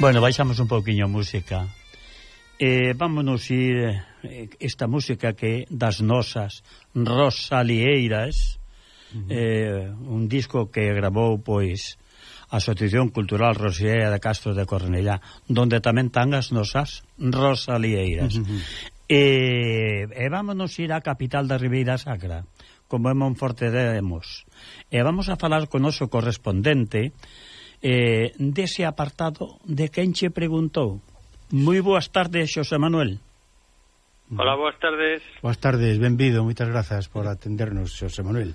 Bueno, baixamos un pouquiño a música. Eh, vámonos ir eh, esta música que das nosas Rosalieiras, uh -huh. eh, un disco que gravou pois a Asociación Cultural Rosalieira de Castro de Cornellá, donde tamén tan as nosas Rosalieiras. Uh -huh. eh, e vámonos ir á capital da Ribeira Sacra, como é Monforte de Demos. E vamos a falar con o noso correspondente, eh, dese apartado de quen che preguntou. Moi boas tardes, Xosé Manuel. Hola, boas tardes. Boas tardes, benvido, moitas grazas por atendernos, Xosé Manuel.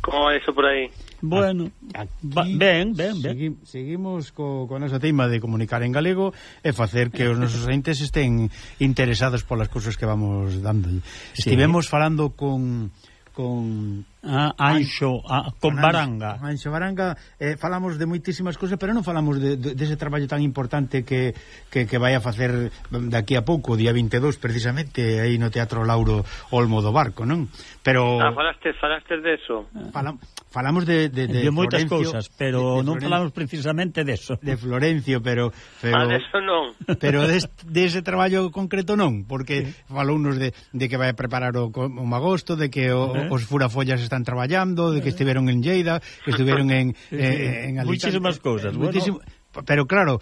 Como é iso por aí? Bueno, Aquí ben, ben, ben. Segui, seguimos co, co nosa teima de comunicar en galego e facer que os nosos entes estén interesados polas cousas que vamos dando. Sí. Estivemos falando con, con Ah, Anxo, ah, con Baranga. Anxo Baranga, eh, falamos de moitísimas cousas, pero non falamos de, de, dese de traballo tan importante que, que, que vai a facer daqui a pouco, día 22, precisamente, aí no Teatro Lauro Olmo do Barco, non? Pero... Ah, falaste, falaste eso. Falam, falamos de, de, de, de moitas cousas, pero de, de non falamos precisamente deso. De Florencio, pero... pero ah, deso non. Pero de ese traballo concreto non, porque sí. falounos de, de que vai a preparar o, o magosto, de que o, eh? os furafollas están traballando, de que estiveron en Lleida, que estiveron en, eh, en Alicante. Muchísimas cousas. muitísimo bueno pero claro,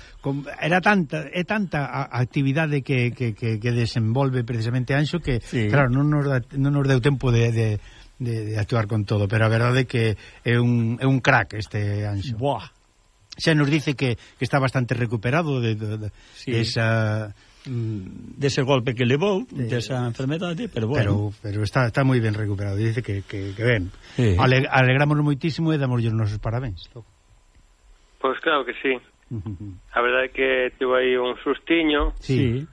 era tanta é tanta a actividade que, que, que, que desenvolve precisamente Anxo que sí. claro, non nos, da, non nos deu tempo de, de, de, de actuar con todo, pero a verdade é que é un, é un crack este Anxo. Buah. Xa nos dice que, que está bastante recuperado de, de, de, sí. de esa Mm. dese golpe que levou, sí. desa enfermedade, pero bueno. Pero, pero está, está moi ben recuperado, dice que, que, que ben. Sí. Ale, alegramos moitísimo e damos os nosos parabéns. Pois pues claro que sí. A verdade é que tivo aí un sustiño. Sí.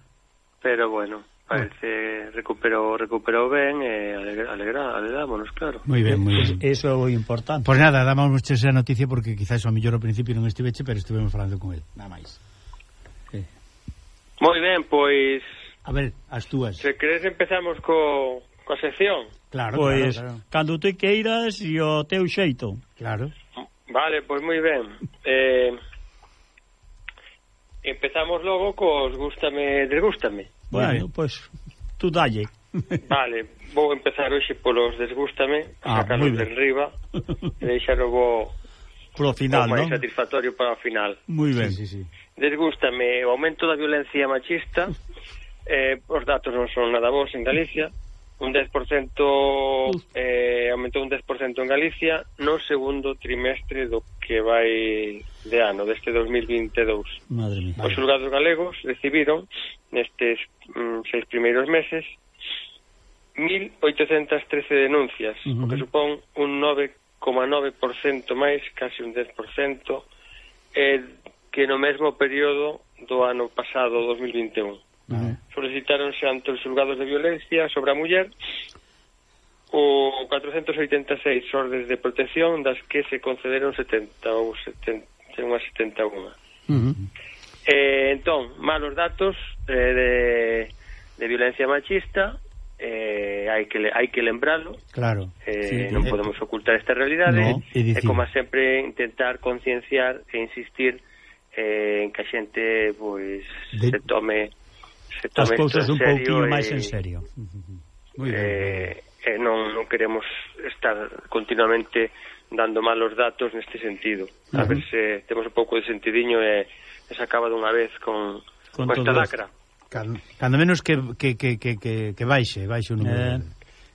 Pero bueno, parece recuperou recuperou ben e alegra, alegrámonos, claro. Moi ben, moi ben. Eso é o importante. Pois pues nada, damos esa noticia porque quizás ao mellor ao principio non estiveche, pero estivemos falando con el, nada máis. Moi ben, pois... A ver, as túas. Se queres empezamos co, coa sección. Claro, pois, claro, claro. Cando te queiras e o teu xeito. Claro. Vale, pois moi ben. Eh, empezamos logo cos gústame, desgústame. Bueno, pois, tú dalle. Vale, vou empezar hoxe polos desgústame, ah, sacalos de riba, e deixar logo... bo... Pro final, non? máis satisfactorio para o final. Moi ben. Sí, sí, sí. Desgústame o aumento da violencia machista, eh, os datos non son nada bons en Galicia, un 10% eh, aumentou un 10% en Galicia no segundo trimestre do que vai de ano, deste 2022. Madre mía. Os xulgados galegos recibiron nestes mm, seis primeiros meses 1.813 denuncias, uh -huh. o que supón un 9,9% máis, casi un 10%, eh, que no mesmo período do ano pasado, 2021. Vale. Solicitáronse ante os julgados de violencia sobre a muller o 486 ordes de protección das que se concederon 70 ou 70, 71. Uh -huh. eh, entón, malos datos eh, de, de violencia machista, eh, hai que hai que lembralo. Claro. Eh, sí, non podemos ocultar esta realidade no, e, e como sempre intentar concienciar e insistir eh, en que a xente pois, de... se tome se tome as cousas un pouquinho máis en serio Muy eh, ben. eh, non, non queremos estar continuamente dando malos datos neste sentido a uh -huh. ver se temos un pouco de sentidiño e, e se acaba dunha vez con, con, con esta lacra cando, cando menos que, que, que, que, que baixe baixe un número eh.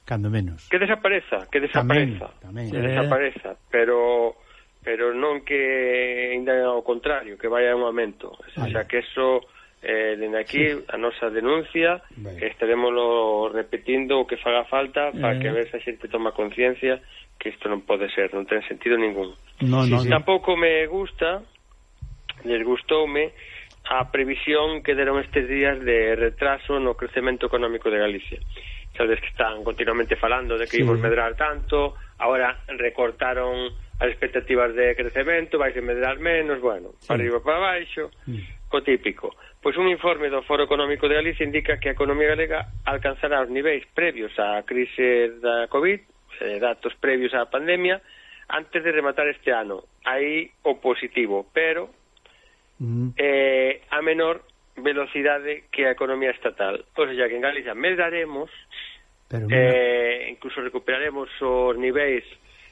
cando menos que desapareza que desapareza tamén, tamén. que eh. desapareza pero pero non que ainda ao contrario, que vaya un aumento. Vale. O sea, que eso eh, dende aquí sí. a nosa denuncia vale. estaremoslo repetindo o que faga falta para eh. que a ver se a xente toma conciencia que isto non pode ser, non ten sentido ningún. No, sí, no. Tampouco me gusta, les gustoume a previsión que deron estes días de retraso no crecemento económico de Galicia. Sabes que están continuamente falando de que sí. imos medrar tanto, ahora recortaron as expectativas de crecemento, vais a medrar menos, bueno, sí. para arriba para baixo, sí. o típico. Pois un informe do Foro Económico de Galicia indica que a economía galega alcanzará os niveis previos á crise da COVID, eh, datos previos á pandemia, antes de rematar este ano. Aí o positivo, pero mm. eh, a menor velocidade que a economía estatal. Pois, o sea, que en Galicia medraremos, Pero, eh, incluso recuperaremos os niveis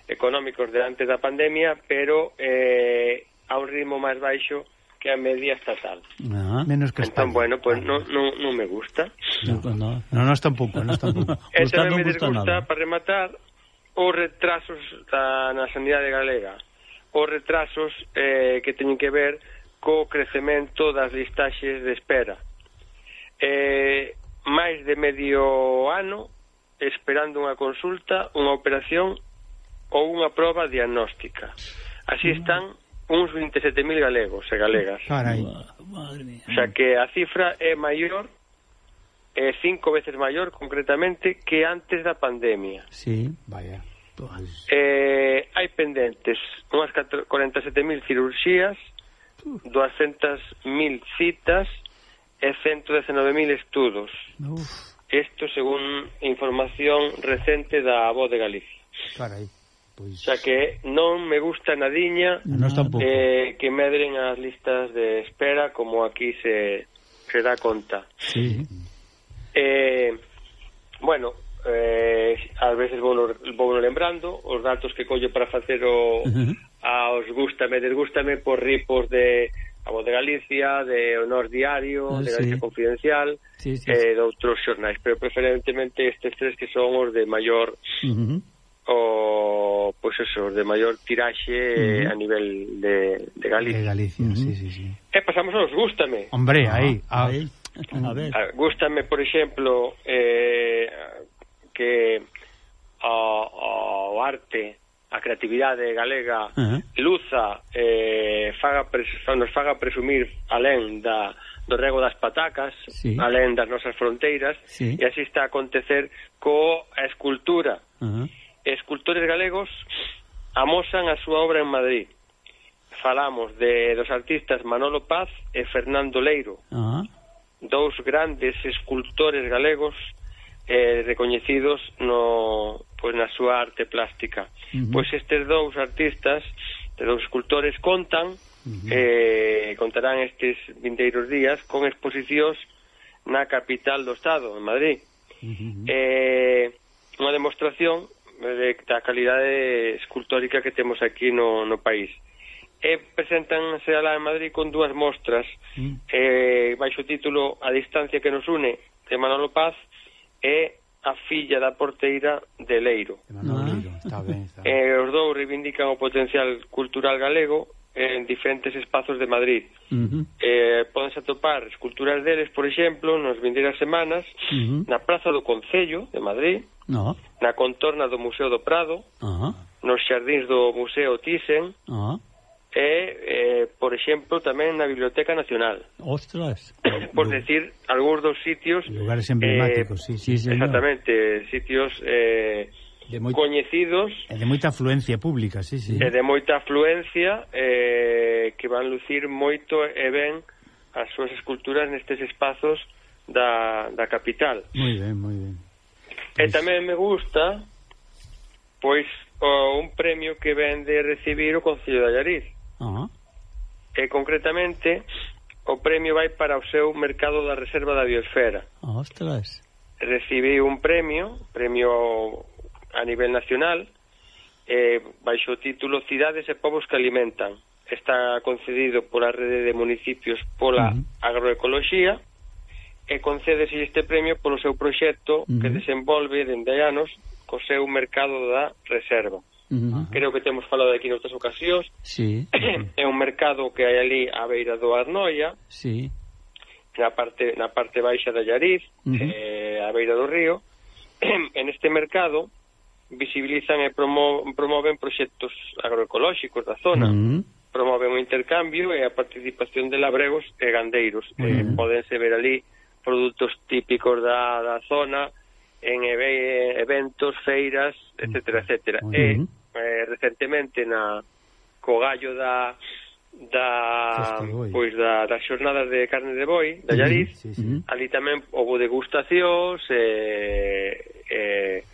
económicos de antes da pandemia, pero eh, a un ritmo máis baixo que a media estatal. Ah, menos que Entón, bueno, pues no, non no, no me gusta. No, no, no, no tampouco, no tampouco. e tamén me desgusta, para rematar, os retrasos da, na sanidade galega. Os retrasos eh, que teñen que ver co crecemento das listaxes de espera. Eh, máis de medio ano esperando unha consulta, unha operación ou unha proba diagnóstica. Así están uns 27.000 galegos e galegas. Carai. O sea que a cifra é maior é cinco veces maior concretamente que antes da pandemia. Sí, vaya. Pues... Eh, hai pendentes unhas 47.000 cirurxías, 200.000 citas e 119.000 estudos. Uf. Isto según información recente da Voz de Galicia. Carai. Pois... Xa que non me gusta nadiña eh, que medren as listas de espera como aquí se, se dá conta. Sí. Eh, bueno, eh, ás veces vou, vou lembrando os datos que collo para facer o, uh -huh aos gústame, desgústame por ripos de a Voz de Galicia, de Honor Diario, ah, de Galicia sí. Confidencial, sí, sí, eh, sí. de outros xornais, pero preferentemente estes tres que son os de maior uh -huh. o pois pues eso, os de maior tiraxe uh -huh. a nivel de, de Galicia. De Galicia, uh -huh. sí, sí, sí. E eh, pasamos aos Gústame. Hombre, ah, aí, a, ver. A ver. A, gústame, por exemplo, eh, que o, o arte a creatividade galega uh -huh. luza eh, faga pres, nos faga presumir alén da, do rego das patacas sí. alén das nosas fronteiras sí. e así está a acontecer co a escultura uh -huh. escultores galegos amosan a súa obra en Madrid falamos de dos artistas Manolo Paz e Fernando Leiro uh -huh. dous grandes escultores galegos eh, recoñecidos no, pois na súa arte plástica. Uh -huh. Pois estes dous artistas, estes dous escultores contan uh -huh. eh contarán estes vindeiros días con exposicións na capital do estado, en Madrid. Uh -huh. Eh unha demostración de, da calidade escultórica que temos aquí no, no país. E presentanse alá en Madrid con dúas mostras, uh -huh. eh, baixo título A distancia que nos une, de Manolo Paz, e a filla da porteira de Leiro. Ah. Está ben, está eh, ben. Eh, os dous reivindican o potencial cultural galego en diferentes espazos de Madrid. Uh -huh. eh, podes atopar esculturas deles, por exemplo, nos vindeiras semanas, uh -huh. na Praza do Concello de Madrid, no. na contorna do Museo do Prado, uh -huh. nos xardins do Museo Thyssen, uh -huh e, eh, por exemplo, tamén na Biblioteca Nacional. Ostras! por decir, algúns dos sitios... Lugares emblemáticos, eh, sí, sí, señor. Exactamente, sitios... Eh, de moi... coñecidos e eh, de moita afluencia pública, sí, sí. E de moita afluencia eh, que van lucir moito e ben as súas esculturas nestes espazos da, da capital. Moi ben, moi ben. Pois... E tamén me gusta pois o, un premio que ven de recibir o Concello de Allariz Uh -huh. E concretamente o premio vai para o seu mercado da reserva da biosfera. Ostras. Recibí un premio, premio a nivel nacional, eh, baixo o título Cidades e Povos que Alimentan. Está concedido pola rede de municipios pola uh -huh. agroecoloxía e concédese este premio polo seu proxecto uh -huh. que desenvolve dende anos co seu mercado da reserva. Uh ah, -huh. Creo que temos falado aquí noutras ocasións. Sí. é un mercado que hai ali á beira do Arnoia. Sí. Na parte na parte baixa da Llariz, uh -huh. eh, á beira do río. en este mercado visibilizan e promo, promoven proxectos agroecolóxicos da zona. Uh -huh. Promoven o intercambio e a participación de labregos e gandeiros. Uh -huh. eh, podense ver ali produtos típicos da, da zona, en eventos, feiras, etcétera, etcétera. Uh -huh. E eh, recentemente na co gallo da da pois da, da xornada de carne de boi da Llariz, sí, sí. ali tamén houve degustacións e eh, eh,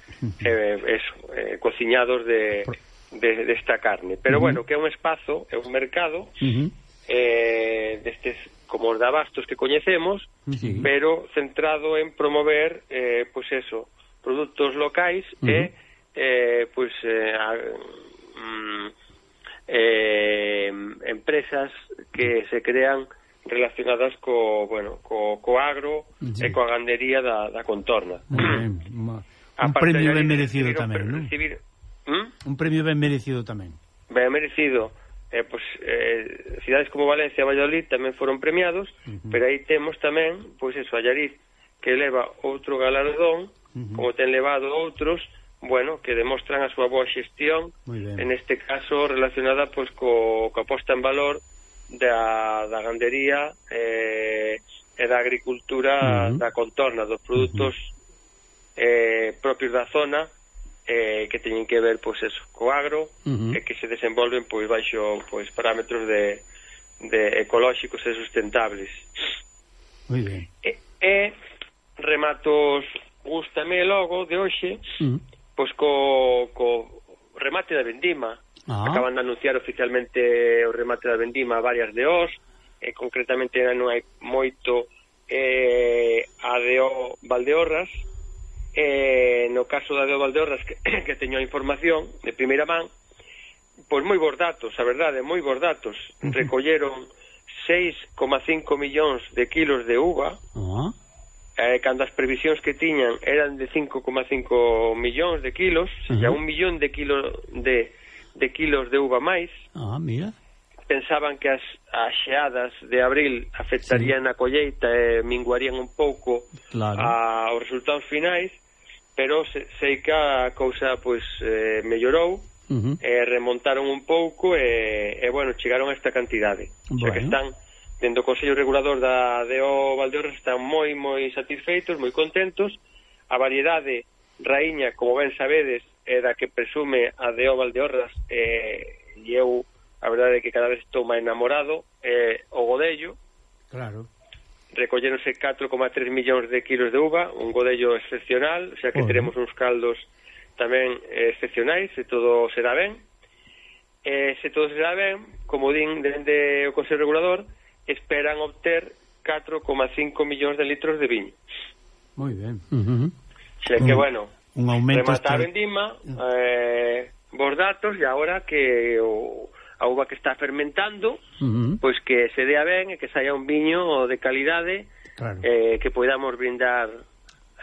eh, eso, eh, cociñados de de, desta carne. Pero uh -huh. bueno, que é un espazo, é un mercado uh -huh. eh, destes como os de abastos que coñecemos, sí. pero centrado en promover eh, pois eso, produtos locais uh -huh. e eh, pois eh, a, mm, eh, empresas que se crean relacionadas co, bueno, co, co agro sí. e coa gandería da, da contorna. Un premio ben merecido tamén, non? Recibir, ¿Mm? Un premio ben merecido tamén. Ben merecido. Eh, pois, eh, cidades como Valencia e Valladolid tamén foron premiados, uh -huh. pero aí temos tamén, pois eso, Allariz, que leva outro galardón, uh -huh. como ten levado outros, bueno, que demostran a súa boa xestión, en este caso relacionada pois co, co aposta en valor da, da gandería eh, e da agricultura uh -huh. da contorna, dos produtos uh -huh. eh, propios da zona eh, que teñen que ver pois eso, co agro uh -huh. e que se desenvolven pois baixo pois parámetros de, de ecolóxicos e sustentables. Moi ben. E, e rematos gustame logo de hoxe uh -huh pois co, co remate da Vendima. Ah. Acaban de anunciar oficialmente o remate da Vendima varias de os, e concretamente non hai moito eh, a de o Valdeorras, eh, no caso da de o Valdeorras que, que teño a información de primeira man, pois moi bons datos, a verdade, moi bons datos. Recolleron 6,5 millóns de kilos de uva, uh -huh eh, cando as previsións que tiñan eran de 5,5 millóns de kilos, uh -huh. un millón de kilos de, de kilos de uva máis. Ah, mira. Pensaban que as, as xeadas de abril afectarían sí. a colleita e minguarían un pouco claro. a, aos resultados finais, pero se, sei que a cousa pois eh, mellorou. Uh -huh. eh, remontaron un pouco e, e bueno, chegaron a esta cantidade. Bueno. O sea que están dentro do Consello Regulador da DO Valdeorras están moi, moi satisfeitos, moi contentos. A variedade raíña, como ben sabedes, é da que presume a DO Valdeorras eh, e eu, a verdade, é que cada vez estou máis enamorado, eh, o godello. Claro. Recolleronse 4,3 millóns de kilos de uva, un godello excepcional, xa que bueno. teremos uns caldos tamén eh, excepcionais, se todo será ben. Eh, se todo será ben, como din dende o Consello Regulador, esperan obter 4,5 millóns de litros de viño. Moi ben. Uh -huh. Xe que, bueno, un aumento remataron en Dima eh, vos datos e agora que o, a uva que está fermentando, uh -huh. pois que se dea ben e que saia un viño de calidade claro. eh, que podamos brindar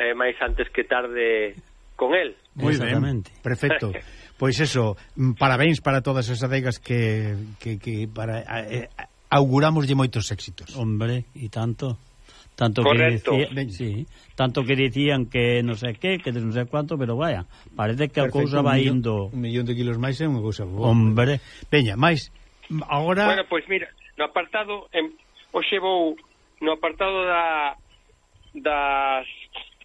eh, máis antes que tarde con el. Moi ben, perfecto. Pois eso, mm, parabéns para todas esas adegas que, que, que para eh, augurámoslle moitos éxitos. Hombre, e tanto tanto Correcto. que decía, sí, tanto que dicían que non sei que, que non sei cuánto, pero vaya, parece que Perfecto, a cousa vai indo. Un millón de kilos máis é unha cousa boa. Hombre, veña, máis agora Bueno, pois mira, no apartado em, hoxe vou no apartado da das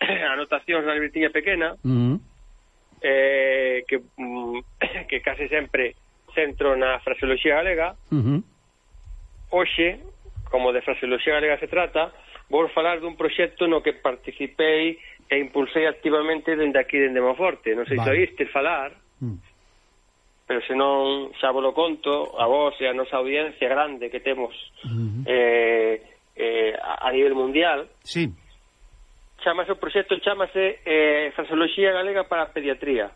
anotacións na libretiña pequena, uh -huh. eh, que mm, que case sempre centro na fraseoloxía galega. Uh -huh Hoxe, como de fraseoloxía galega se trata, vou falar dun proxecto no que participei e impulsei activamente dende aquí, dende Monforte. Non sei vale. se oíste falar, mm. pero se non xa vos lo conto, a vos e a nosa audiencia grande que temos mm -hmm. eh, eh, a, nivel mundial. Sí. Chamase o proxecto, chamase eh, Fraseoloxía Galega para a Pediatría.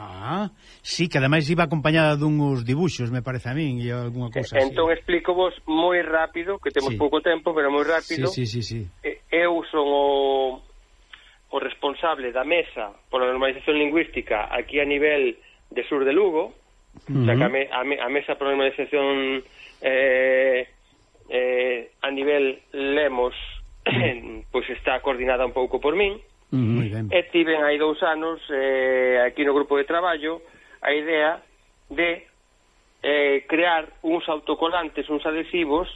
Ah, sí, que ademais iba acompañada dunhos dibuxos, me parece a min, e algunha cousa eh, entón así. Entón explico vos moi rápido, que temos sí. pouco tempo, pero moi rápido. Sí, sí, sí, sí. Eu son o, o responsable da mesa pola normalización lingüística aquí a nivel de sur de Lugo, uh -huh. o sea, que a, me, a, me, a mesa pola normalización eh, eh, a nivel Lemos, pois pues está coordinada un pouco por min, Uh -huh. E tiven hai dous anos eh, aquí no grupo de traballo a idea de eh, crear uns autocolantes, uns adhesivos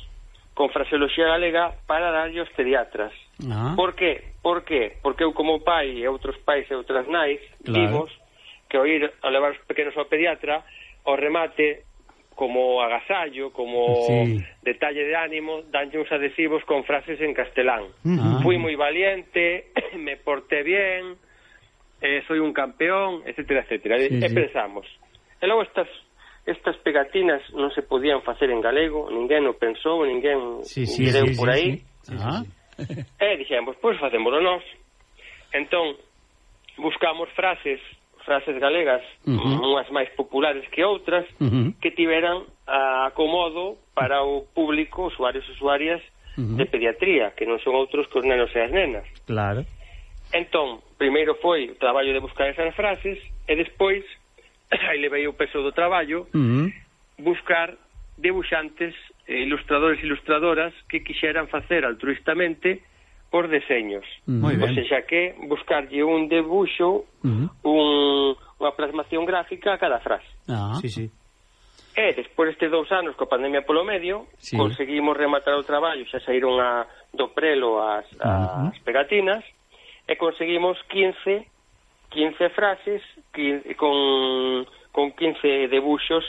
con fraseoloxía galega para darlle aos pediatras. Ah. Por que? Por que? Porque eu como pai e outros pais e outras nais claro. vimos que ao ir a levar os pequenos ao pediatra, ao remate como agasallo, como sí. detalle de ánimo, danlle uns adhesivos con frases en castelán. Ah. Fui moi valiente, me porté bien, eh, soy un campeón, etcétera, etcétera. Sí, e sí. pensamos. E logo estas estas pegatinas non se podían facer en galego, ninguén o pensou, ninguén sí, sí, deu sí, por sí, aí. Sí, sí. Ah. E dixemos, pois pues, facémoslo nós. Entón, buscamos frases frases galegas, uh -huh. unhas máis populares que outras, uh -huh. que tiveran a acomodo para o público, usuarios e usuarias uh -huh. de pediatría, que non son outros que os nenos e as nenas. Claro. Entón, primeiro foi o traballo de buscar esas frases e despois, aí levei o peso do traballo, uh -huh. buscar debuxantes, eh, ilustradores e ilustradoras que quixeran facer altruistamente por deseños. Moi ben. O sea, xa que buscarlle un debuxo, uh -huh. un, unha plasmación gráfica a cada frase. Ah, sí, sí. E despois destes dous anos coa pandemia polo medio, sí. conseguimos rematar o traballo, xa saíron a, do prelo as, as uh -huh. pegatinas, e conseguimos 15 15 frases 15, con, con 15 debuxos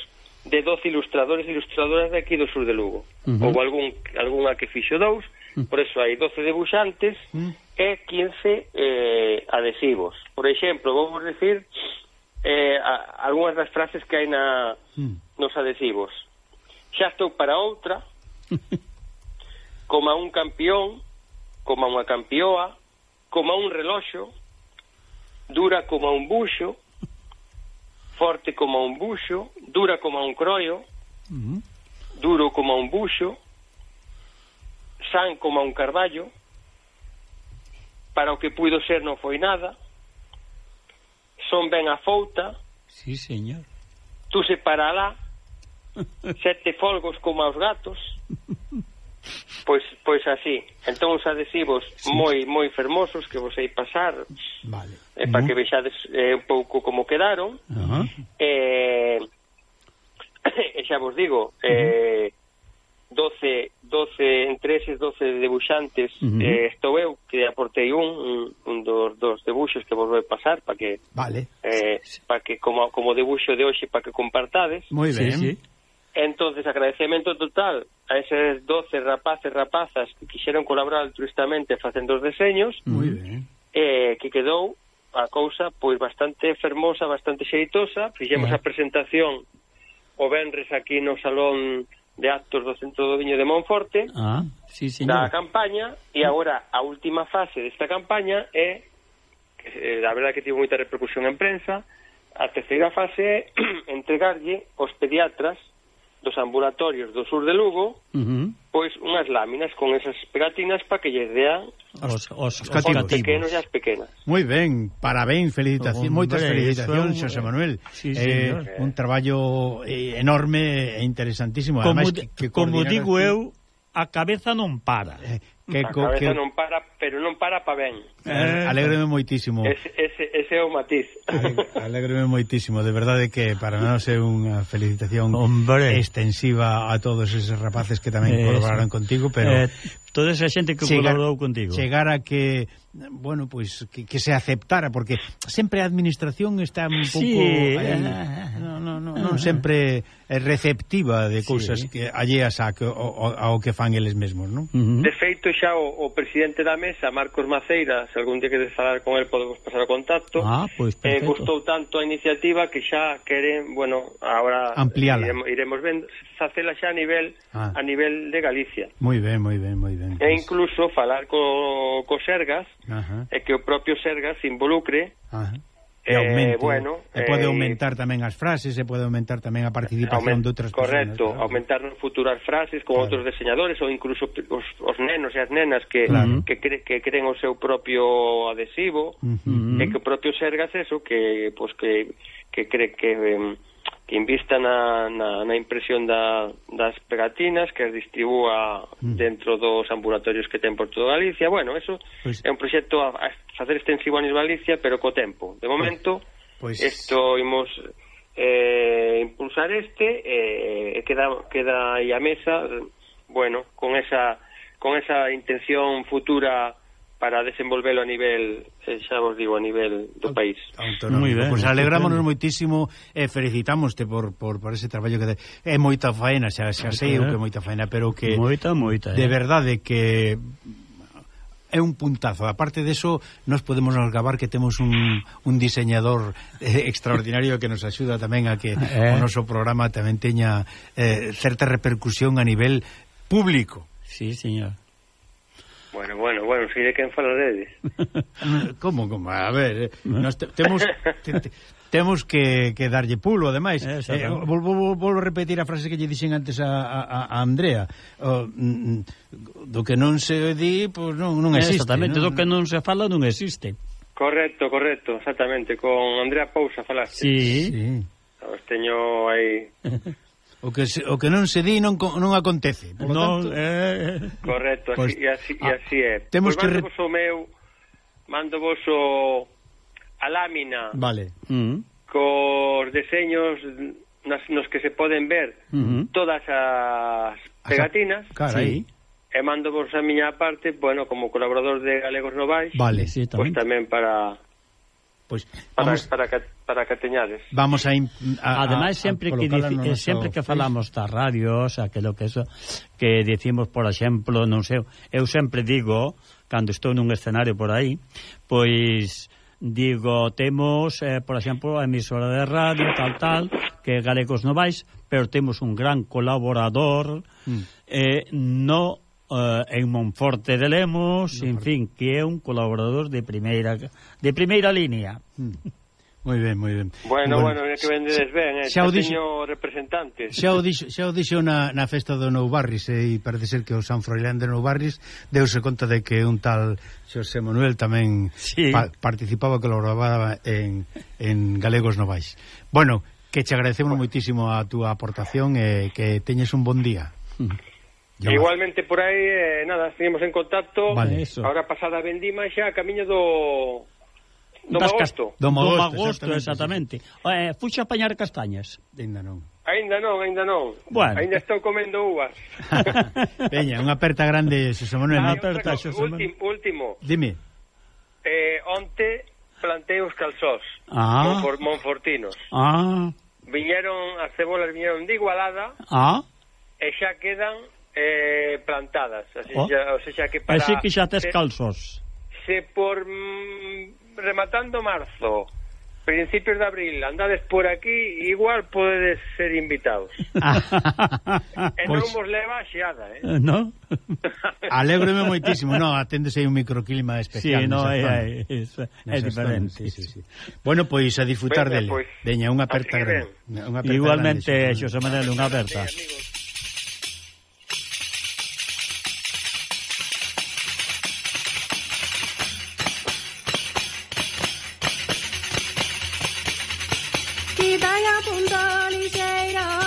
de 12 ilustradores e ilustradoras de aquí do sur de Lugo. Uh -huh. Ou algún, algunha que fixo dous, por eso hai 12 debuxantes uh -huh. e 15 eh, adhesivos. Por exemplo, vamos decir eh, a, algunhas das frases que hai na, uh -huh. nos adhesivos. Xa estou para outra, como un campeón, como unha campeoa, como un reloxo, dura como un buxo, forte como un buxo, dura como un croio, duro como un buxo, san como un carballo, para o que puido ser non foi nada, son ben a fouta, sí, señor. tú se sete folgos como aos gatos, Pois, pois así. Entón os adhesivos sí. moi moi fermosos que vos hai pasar. Vale. Eh, para que vexades eh, un pouco como quedaron. Uh -huh. Eh e xa vos digo, eh uh -huh. 12, 12 entre eses 12 debuxantes uh -huh. eh, estou eu que aportei un, un, un dos, dos debuxos que vos vou pasar para que vale. eh, para que como como debuxo de hoxe para que compartades. Moi ben. Sí, sí entonces agradecemento total a eses 12 rapaces rapazas que quixeron colaborar altruistamente facendo os deseños ben. Eh, que quedou a cousa pois bastante fermosa, bastante xeitosa. Fixemos a presentación o Benres aquí no Salón de Actos do Centro do Viño de Monforte. Ah, sí, señor. da campaña e agora a última fase desta campaña é que, eh, a verdade que tivo moita repercusión en prensa a terceira fase é entregarlle os pediatras dos ambulatorios do sur de Lugo, uh -huh. pois unhas láminas con esas pegatinas para que lle dean os, os, os, os pequenos e as pequenas. Moi ben, parabéns, felicitacións, moitas felicitacións, Xosé Manuel. Sí, eh, señor. un traballo eh, enorme e interesantísimo. Como, Además, que, que como digo eu, a cabeza non para. Eh, que, a cabeza que... non para pero non para pa ben. Eh, alegreme moitísimo. Ese, ese, ese é o matiz. Alegreme moitísimo, de verdade que para nós é unha felicitación Hombre. extensiva a todos esos rapaces que tamén eh, colaboraron contigo, pero eh, toda esa xente que chegar, colaborou contigo. Chegar a que bueno, pois pues, que, que se aceptara porque sempre a administración está un pouco sí. eh, no, no, no, non eh. sempre receptiva de cousas sí. que alleas a, ao, ao que fan eles mesmos, non? Uh -huh. De feito xa o, o presidente da mesa empresa, Marcos Maceira, se algún día queres falar con el podemos pasar o contacto. Ah, pois pues, eh, gustou tanto a iniciativa que xa queren, bueno, ahora eh, ampliala. Iremos, iremos vendo, facela xa a nivel ah. a nivel de Galicia. Moi ben, moi ben, moi ben. E incluso falar co, co Sergas, Ajá. e que o propio Sergas se involucre Ajá e aumente, eh, bueno, e pode eh, aumentar tamén as frases, e pode aumentar tamén a participación aument, de outras correcto, personas. Correcto, aumentar no futuro as frases con claro. outros diseñadores ou incluso os, os nenos e as nenas que claro. que, cre, que creen o seu propio adhesivo, uh -huh. e que o propio Sergas eso que pues que que cree que eh, que vista na, na, na impresión da, das pegatinas que as distribúa mm. dentro dos ambulatorios que ten por toda Galicia. Bueno, eso pues... é un proxecto a, a facer extensivo a Galicia, pero co tempo. De momento, pois- pois- pues, isto imos eh, impulsar este eh, e eh, queda, queda aí a mesa, bueno, con esa, con esa intención futura para desenvolvelo a nivel, eh, xa vos digo, a nivel do país. Moi ben, pois pues alegrámonos moitísimo e eh, por, por, por ese traballo que te... é moita faena, xa, xa sei eu que é eh? moita faena, pero que moita, moita, eh. de verdade que é un puntazo. Aparte de eso, nos podemos algabar que temos un, un diseñador eh, extraordinario que nos axuda tamén a que eh. o noso programa tamén teña eh, certa repercusión a nivel público. Sí, señor. Bueno, bueno, bueno, sei de quen falaredes. como, como, a ver, eh, te, temos te, te, temos que, que darlle pulo, ademais. Eh, eh volvo, volvo, a repetir a frase que lle dixen antes a, a, a Andrea. O, mm, mm, do que non se di, pois pues non, non existe. Exactamente, non, do que non se fala non existe. Correcto, correcto, exactamente. Con Andrea Pousa falaste. Sí. sí. Os teño aí O que se, o que non se di non non acontece. Por non, tanto... eh... eh. Correcto, pues, así, así, ah, así é. Temos pues que re... o meu mandovos o a lámina. Vale. Mm. Cos deseños nas, nos que se poden ver mm -hmm. todas as pegatinas. Carai. Sí. E mando vos a miña parte, bueno, como colaborador de Galegos Novais. Vale, sí, pois tamén. Pois pues tamén para Pois vamos, para, para que para que teñades. Vamos a, a Ademais sempre a que dici, sempre que eh, falamos da radio, o sea, que lo que eso que dicimos, por exemplo, non sei, eu sempre digo cando estou nun escenario por aí, pois digo, temos, eh, por exemplo, a emisora de radio, tal, tal, que galegos no vais, pero temos un gran colaborador mm. eh, no eh, en Monforte de Lemos, no, en fin, que é un colaborador de primeira de primeira línea. Mm. Moi ben, moi ben. Bueno, bueno, bueno é que vendedes ben, eh. xa, o dixo, representante. Xa o dixo, xa o dixo na, na festa do Nou Barris, eh, e parece ser que o San Froilán de Nou Barris deuse conta de que un tal Xosé Manuel tamén sí. pa participaba, colaboraba en, en Galegos Novais. Bueno, que te agradecemos bueno. moitísimo a túa aportación e eh, que teñes un bon día. Mm. Igualmente por aí, eh, nada, seguimos en contacto. Vale, eso. Ahora pasada a vendima xa a camiño do do magosto. Do Magosto, exactamente. exactamente. Eh, fuxe a apañar castañas. Ainda non. Ainda non, ainda non. Bueno. Ainda estou comendo uvas. Veña, unha aperta grande, Xosé Manuel. Ah, aperta, Outra Xosé Manuel. último, último. Dime. Eh, onte plantei os calzós Ah. Monfor, monfortinos. Ah, Viñeron, as cebolas viñeron de igualada ah, e xa quedan eh, plantadas, así, oh. xa, o sea, que para... Así que xa tes calzos. Se, se por mm, rematando marzo principios de abril andades por aquí, igual podedes ser invitados. Ah. e non pois- vos leva xeada, eh? eh no? Alégrome moitísimo. No, aténdese un microclima especial. Sí, no, é, é, é, é diferente. Sí, sí, sí. Bueno, pois a disfrutar Venga, dele. Pues, Deña, unha aperta grande. Igualmente, Xosé Manuel, unha aperta. Sí. Jaya കുന്താളി ജയരാം